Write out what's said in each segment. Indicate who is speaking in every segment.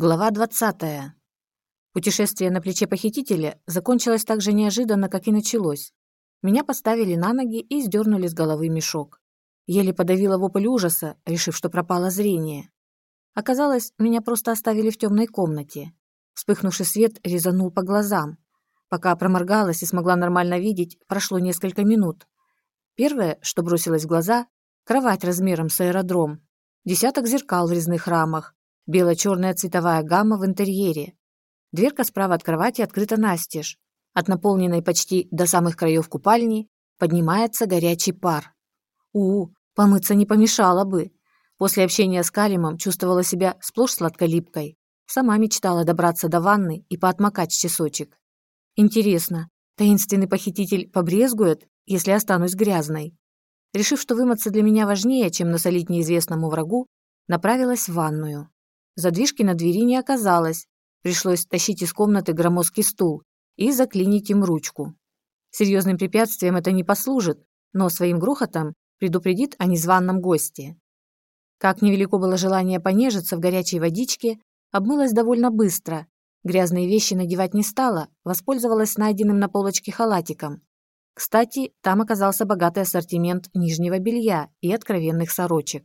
Speaker 1: Глава 20. Путешествие на плече похитителя закончилось так же неожиданно, как и началось. Меня поставили на ноги и сдернули с головы мешок. Еле подавила вопль ужаса, решив, что пропало зрение. Оказалось, меня просто оставили в темной комнате. Вспыхнувший свет резанул по глазам. Пока проморгалась и смогла нормально видеть, прошло несколько минут. Первое, что бросилось в глаза – кровать размером с аэродром. Десяток зеркал в резных рамах, Бело-черная цветовая гамма в интерьере. Дверка справа от кровати открыта настежь. От наполненной почти до самых краев купальни поднимается горячий пар. У, помыться не помешало бы. После общения с Калимом чувствовала себя сплошь сладколипкой. Сама мечтала добраться до ванны и поотмокать часочек. Интересно, таинственный похититель побрезгует, если останусь грязной? Решив, что вымыться для меня важнее, чем насолить неизвестному врагу, направилась в ванную. Задвижки на двери не оказалось. Пришлось тащить из комнаты громоздкий стул и заклинить им ручку. Серьезным препятствием это не послужит, но своим грохотом предупредит о незваном госте. Как невелико было желание понежиться в горячей водичке, обмылась довольно быстро. Грязные вещи надевать не стала, воспользовалась найденным на полочке халатиком. Кстати, там оказался богатый ассортимент нижнего белья и откровенных сорочек.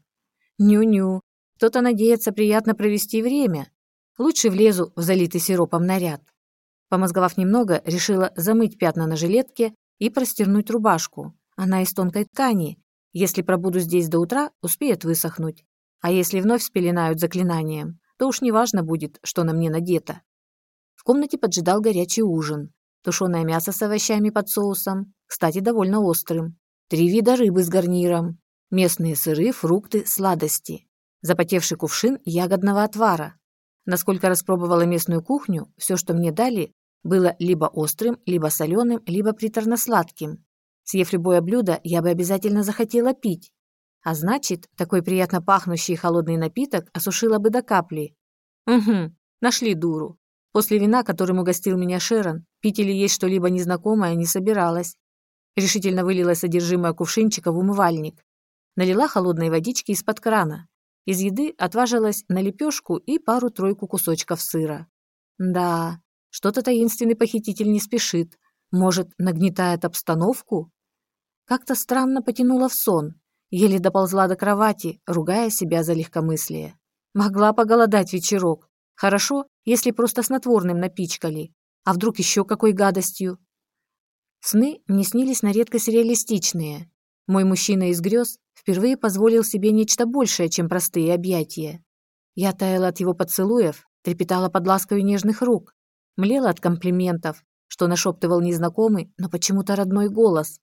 Speaker 1: Ню-ню, кто-то надеется приятно провести время. Лучше влезу в залитый сиропом наряд. Помозговав немного, решила замыть пятна на жилетке и простернуть рубашку. Она из тонкой ткани. Если пробуду здесь до утра, успеет высохнуть. А если вновь спеленают заклинанием, то уж неважно будет, что на мне надето. В комнате поджидал горячий ужин. Тушеное мясо с овощами под соусом, кстати, довольно острым. Три вида рыбы с гарниром. Местные сыры, фрукты, сладости запотевший кувшин ягодного отвара. Насколько распробовала местную кухню, все, что мне дали, было либо острым, либо соленым, либо приторно-сладким. Съев любое блюдо, я бы обязательно захотела пить. А значит, такой приятно пахнущий холодный напиток осушила бы до капли. Угу, нашли дуру. После вина, которым угостил меня Шерон, пить или есть что-либо незнакомое не собиралась. Решительно вылила содержимое кувшинчика в умывальник. Налила холодной водички из-под крана. Из еды отважилась на лепешку и пару-тройку кусочков сыра. Да, что-то таинственный похититель не спешит. Может, нагнетает обстановку? Как-то странно потянула в сон. Еле доползла до кровати, ругая себя за легкомыслие. Могла поголодать вечерок. Хорошо, если просто снотворным напичкали. А вдруг еще какой гадостью? Сны мне снились на редкость реалистичные. Мой мужчина из грез впервые позволил себе нечто большее, чем простые объятия. Я таяла от его поцелуев, трепетала под лаской нежных рук, млела от комплиментов, что нашептывал незнакомый, но почему-то родной голос.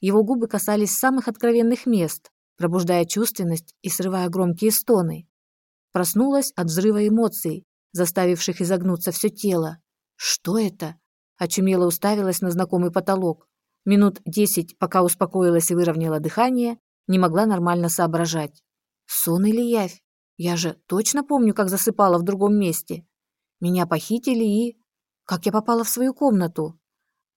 Speaker 1: Его губы касались самых откровенных мест, пробуждая чувственность и срывая громкие стоны. Проснулась от взрыва эмоций, заставивших изогнуться все тело. Что это? Очумело уставилась на знакомый потолок. Минут десять, пока успокоилась и выровняла дыхание, не могла нормально соображать. Сон или явь? Я же точно помню, как засыпала в другом месте. Меня похитили и... Как я попала в свою комнату?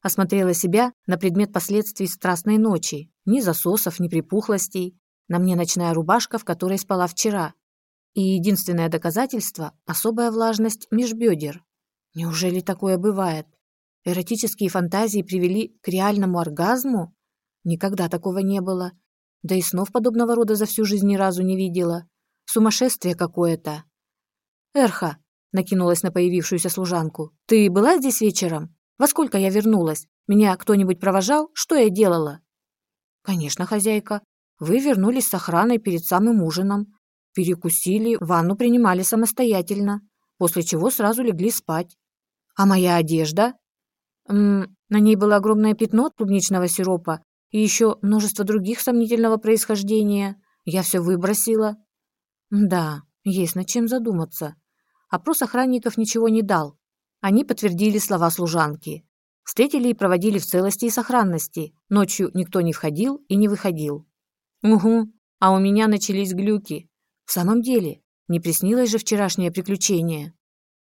Speaker 1: Осмотрела себя на предмет последствий страстной ночи. Ни засосов, ни припухлостей. На мне ночная рубашка, в которой спала вчера. И единственное доказательство – особая влажность межбедер. Неужели такое бывает? Эротические фантазии привели к реальному оргазму? Никогда такого не было. Да и снов подобного рода за всю жизнь ни разу не видела. Сумасшествие какое-то. «Эрха», — накинулась на появившуюся служанку, — «ты была здесь вечером? Во сколько я вернулась? Меня кто-нибудь провожал? Что я делала?» «Конечно, хозяйка. Вы вернулись с охраной перед самым ужином. Перекусили, ванну принимали самостоятельно, после чего сразу легли спать. А моя одежда?» М на ней было огромное пятно от клубничного сиропа и еще множество других сомнительного происхождения. Я все выбросила. Да, есть над чем задуматься. Опрос охранников ничего не дал. Они подтвердили слова служанки. Встретили и проводили в целости и сохранности. Ночью никто не входил и не выходил. Угу, а у меня начались глюки. В самом деле, не приснилось же вчерашнее приключение.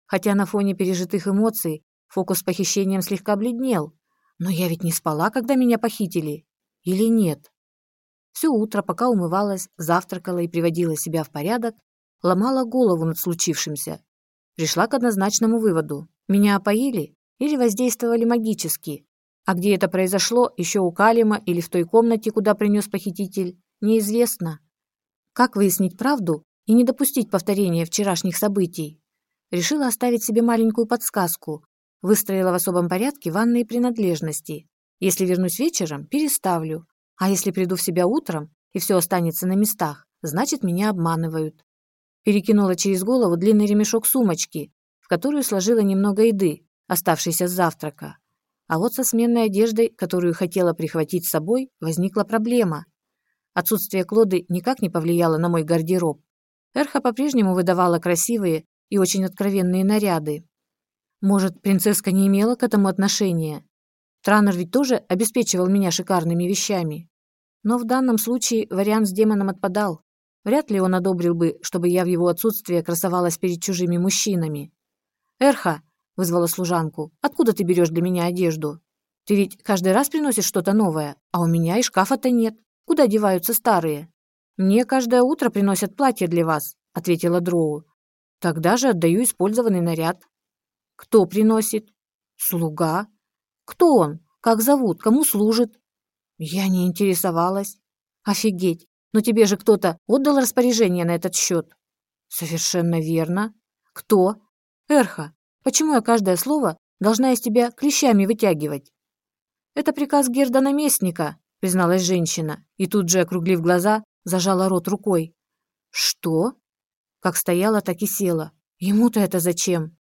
Speaker 1: Хотя на фоне пережитых эмоций Фокус с похищением слегка бледнел. Но я ведь не спала, когда меня похитили. Или нет? Все утро, пока умывалась, завтракала и приводила себя в порядок, ломала голову над случившимся. пришла к однозначному выводу. Меня опоили или воздействовали магически. А где это произошло, еще у Калима или в той комнате, куда принес похититель, неизвестно. Как выяснить правду и не допустить повторения вчерашних событий? Решила оставить себе маленькую подсказку. Выстроила в особом порядке ванные принадлежности. Если вернусь вечером, переставлю. А если приду в себя утром, и все останется на местах, значит, меня обманывают. Перекинула через голову длинный ремешок сумочки, в которую сложила немного еды, оставшейся с завтрака. А вот со сменной одеждой, которую хотела прихватить с собой, возникла проблема. Отсутствие Клоды никак не повлияло на мой гардероб. Эрха по-прежнему выдавала красивые и очень откровенные наряды. Может, принцесска не имела к этому отношения? Транер ведь тоже обеспечивал меня шикарными вещами. Но в данном случае вариант с демоном отпадал. Вряд ли он одобрил бы, чтобы я в его отсутствие красовалась перед чужими мужчинами. «Эрха!» — вызвала служанку. «Откуда ты берешь для меня одежду? Ты ведь каждый раз приносишь что-то новое, а у меня и шкафа-то нет. Куда деваются старые?» «Мне каждое утро приносят платье для вас», — ответила Дроу. «Тогда же отдаю использованный наряд». «Кто приносит?» «Слуга». «Кто он? Как зовут? Кому служит?» «Я не интересовалась». «Офигеть! Но тебе же кто-то отдал распоряжение на этот счет?» «Совершенно верно. Кто?» «Эрха, почему я каждое слово должна из тебя клещами вытягивать?» «Это приказ Герда-наместника», призналась женщина, и тут же, округлив глаза, зажала рот рукой. «Что?» Как стояла, так и села. «Ему-то это зачем?»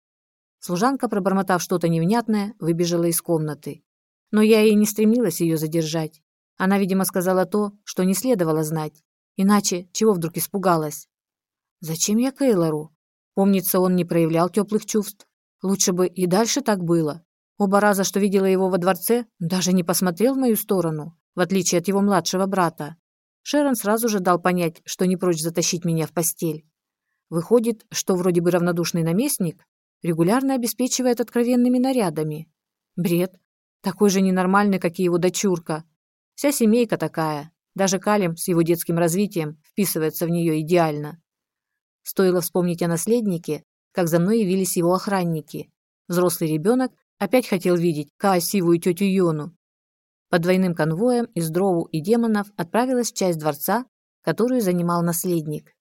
Speaker 1: Служанка, пробормотав что-то невнятное, выбежала из комнаты. Но я и не стремилась ее задержать. Она, видимо, сказала то, что не следовало знать. Иначе чего вдруг испугалась? Зачем я Кейлору? Помнится, он не проявлял теплых чувств. Лучше бы и дальше так было. Оба раза, что видела его во дворце, даже не посмотрел в мою сторону, в отличие от его младшего брата. Шерон сразу же дал понять, что не прочь затащить меня в постель. Выходит, что вроде бы равнодушный наместник регулярно обеспечивает откровенными нарядами. Бред. Такой же ненормальный, как и его дочурка, Вся семейка такая. Даже Калим с его детским развитием вписывается в нее идеально. Стоило вспомнить о наследнике, как за мной явились его охранники. Взрослый ребенок опять хотел видеть красивую тетю Йону. Под двойным конвоем из дрову и демонов отправилась часть дворца, которую занимал наследник.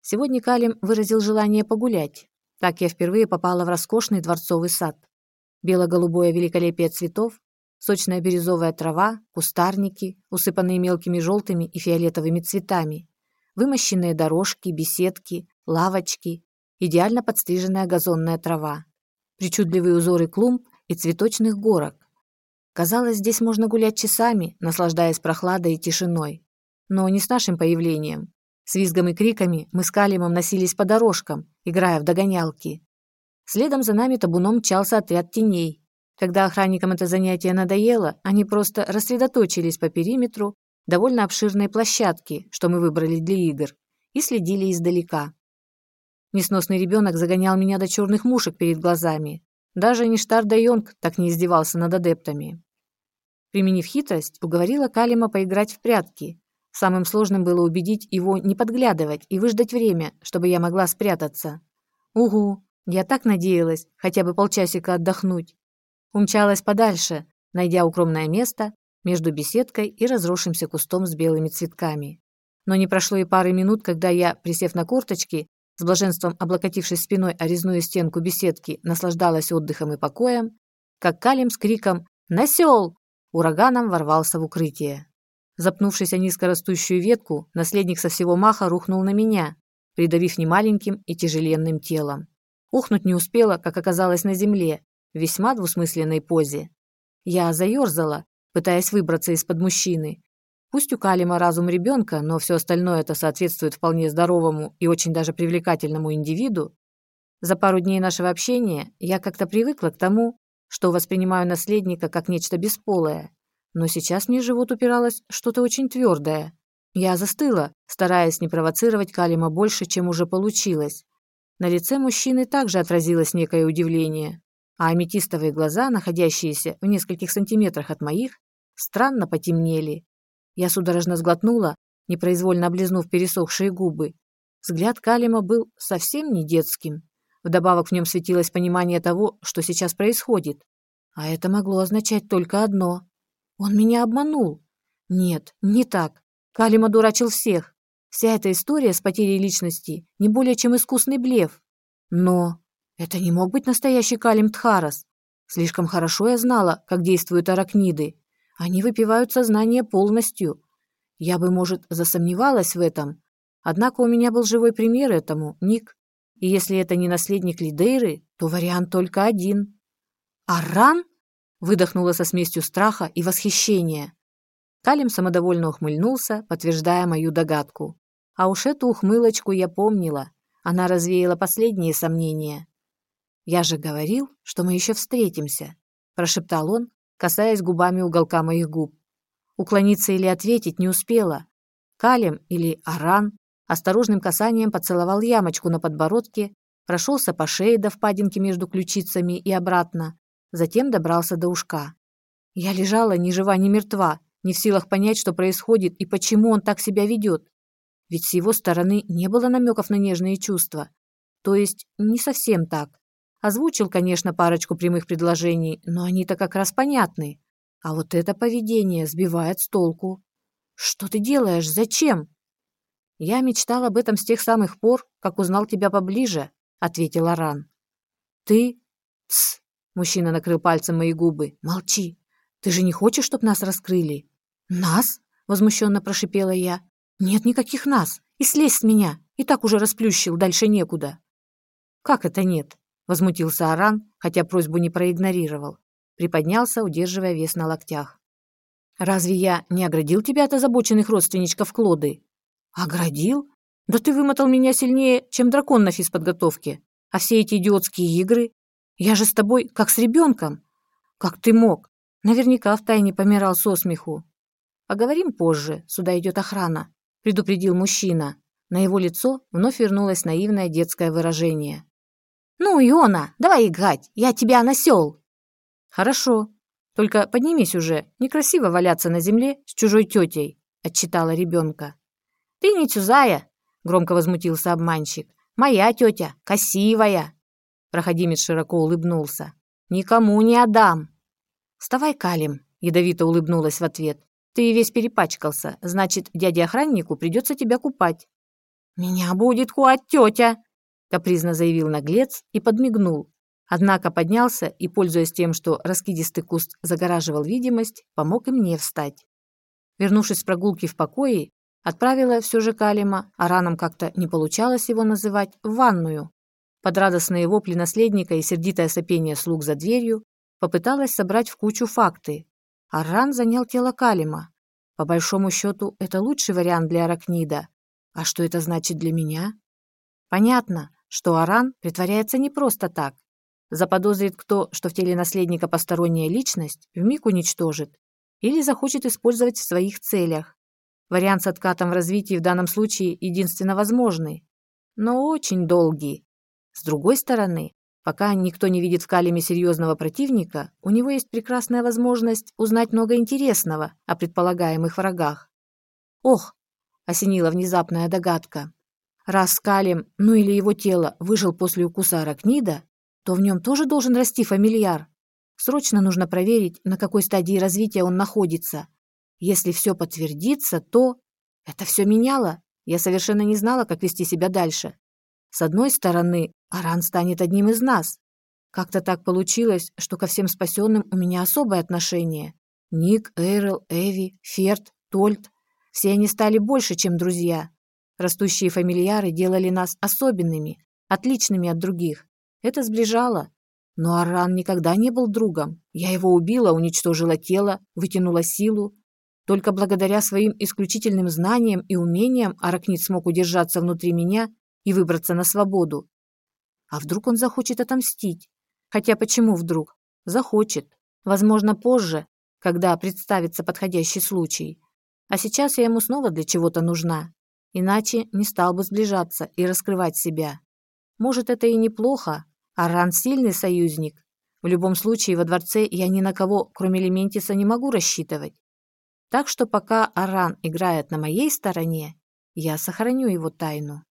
Speaker 1: Сегодня Калим выразил желание погулять. Так я впервые попала в роскошный дворцовый сад. Бело-голубое великолепие цветов, сочная бирюзовая трава, кустарники, усыпанные мелкими желтыми и фиолетовыми цветами, вымощенные дорожки, беседки, лавочки, идеально подстриженная газонная трава, причудливые узоры клумб и цветочных горок. Казалось, здесь можно гулять часами, наслаждаясь прохладой и тишиной. Но не с нашим появлением. С визгом и криками мы с Калимом носились по дорожкам, играя в догонялки. Следом за нами табуном мчался отряд теней, когда охранникам это занятие надоело, они просто рассредоточились по периметру довольно обширной площадки, что мы выбрали для игр, и следили издалека. Несносный ребенок загонял меня до черных мушек перед глазами. Даже Ништар Дайонг так не издевался над адептами. Применив хитрость, уговорила Калима поиграть в прятки. Самым сложным было убедить его не подглядывать и выждать время, чтобы я могла спрятаться. Угу, я так надеялась хотя бы полчасика отдохнуть умчалась подальше, найдя укромное место между беседкой и разросшимся кустом с белыми цветками. Но не прошло и пары минут, когда я, присев на корточки, с блаженством облокотившись спиной о резную стенку беседки, наслаждалась отдыхом и покоем, как Калим с криком «Насел!» ураганом ворвался в укрытие. Запнувшись о низкорастущую ветку, наследник со всего маха рухнул на меня, придавив немаленьким и тяжеленным телом. Ухнуть не успела, как оказалось на земле, в весьма двусмысленной позе. Я заерзала, пытаясь выбраться из-под мужчины. Пусть у Калима разум ребенка, но все остальное это соответствует вполне здоровому и очень даже привлекательному индивиду. За пару дней нашего общения я как-то привыкла к тому, что воспринимаю наследника как нечто бесполое. Но сейчас мне живот упиралось что-то очень твердое. Я застыла, стараясь не провоцировать Калима больше, чем уже получилось. На лице мужчины также отразилось некое удивление а аметистовые глаза, находящиеся в нескольких сантиметрах от моих, странно потемнели. Я судорожно сглотнула, непроизвольно облизнув пересохшие губы. Взгляд Калима был совсем не детским. Вдобавок в нем светилось понимание того, что сейчас происходит. А это могло означать только одно. Он меня обманул. Нет, не так. Калим одурачил всех. Вся эта история с потерей личности не более чем искусный блеф. Но это не мог быть настоящий Калим Тхарас. Слишком хорошо я знала, как действуют аракниды. Они выпивают сознание полностью. Я бы, может, засомневалась в этом. Однако у меня был живой пример этому, Ник. И если это не наследник Лидейры, то вариант только один. «Аран?» – выдохнула со смесью страха и восхищения. Калим самодовольно ухмыльнулся, подтверждая мою догадку. А уж эту ухмылочку я помнила. Она развеяла последние сомнения. «Я же говорил, что мы еще встретимся», – прошептал он, касаясь губами уголка моих губ. Уклониться или ответить не успела. Калим или Аран осторожным касанием поцеловал ямочку на подбородке, прошелся по шее до впадинки между ключицами и обратно, затем добрался до ушка. Я лежала ни жива, ни мертва, не в силах понять, что происходит и почему он так себя ведет. Ведь с его стороны не было намеков на нежные чувства. То есть не совсем так. Озвучил, конечно, парочку прямых предложений, но они-то как раз понятны. А вот это поведение сбивает с толку. «Что ты делаешь? Зачем?» «Я мечтал об этом с тех самых пор, как узнал тебя поближе», — ответил Аран. «Ты...» «Тсс!» — мужчина накрыл пальцем мои губы. «Молчи! Ты же не хочешь, чтобы нас раскрыли?» «Нас?» — возмущенно прошипела я. «Нет никаких нас! И слезь с меня! И так уже расплющил, дальше некуда!» «Как это нет?» — возмутился Аран, хотя просьбу не проигнорировал. Приподнялся, удерживая вес на локтях. «Разве я не оградил тебя от озабоченных родственничков Клоды?» «Оградил? Да ты вымотал меня сильнее, чем дракон на физподготовке. А все эти идиотские игры? Я же с тобой как с ребенком. Как ты мог? Наверняка втайне помирал со смеху. Поговорим позже, сюда идет охрана», — предупредил мужчина. На его лицо вновь вернулось наивное детское выражение. «Ну, Иона, давай играть, я тебя насел!» «Хорошо, только поднимись уже, некрасиво валяться на земле с чужой тетей», — отчитала ребенка. «Ты не чужая!» — громко возмутился обманщик. «Моя тетя, красивая!» Проходимец широко улыбнулся. «Никому не отдам!» «Вставай, Калим!» — ядовито улыбнулась в ответ. «Ты весь перепачкался, значит, дяде-охраннику придется тебя купать». «Меня будет куать тетя!» капризно заявил наглец и подмигнул. Однако поднялся и, пользуясь тем, что раскидистый куст загораживал видимость, помог и мне встать. Вернувшись с прогулки в покое, отправила все же Калима, а раном как-то не получалось его называть, в ванную. Под радостные вопли наследника и сердитое сопение слуг за дверью попыталась собрать в кучу факты. Арран занял тело Калима. По большому счету, это лучший вариант для Аракнида. А что это значит для меня? Понятно, что Аран притворяется не просто так. Заподозрит кто, что в теле наследника посторонняя личность, вмиг уничтожит. Или захочет использовать в своих целях. Вариант с откатом в развитии в данном случае единственно возможный. Но очень долгий. С другой стороны, пока никто не видит в Калиме серьезного противника, у него есть прекрасная возможность узнать много интересного о предполагаемых врагах. «Ох!» – осенила внезапная догадка. Раз Калим, ну или его тело, выжил после укуса аракнида, то в нем тоже должен расти фамильяр. Срочно нужно проверить, на какой стадии развития он находится. Если все подтвердится, то... Это все меняло. Я совершенно не знала, как вести себя дальше. С одной стороны, Аран станет одним из нас. Как-то так получилось, что ко всем спасенным у меня особое отношение. Ник, Эйрл, Эви, Ферд, Тольт. Все они стали больше, чем друзья. Растущие фамильяры делали нас особенными, отличными от других. Это сближало. Но Аран никогда не был другом. Я его убила, уничтожила тело, вытянула силу. Только благодаря своим исключительным знаниям и умениям Аракнит смог удержаться внутри меня и выбраться на свободу. А вдруг он захочет отомстить? Хотя почему вдруг? Захочет. Возможно, позже, когда представится подходящий случай. А сейчас я ему снова для чего-то нужна. Иначе не стал бы сближаться и раскрывать себя. Может, это и неплохо. Аран сильный союзник. В любом случае, во дворце я ни на кого, кроме Лементиса, не могу рассчитывать. Так что пока Аран играет на моей стороне, я сохраню его тайну.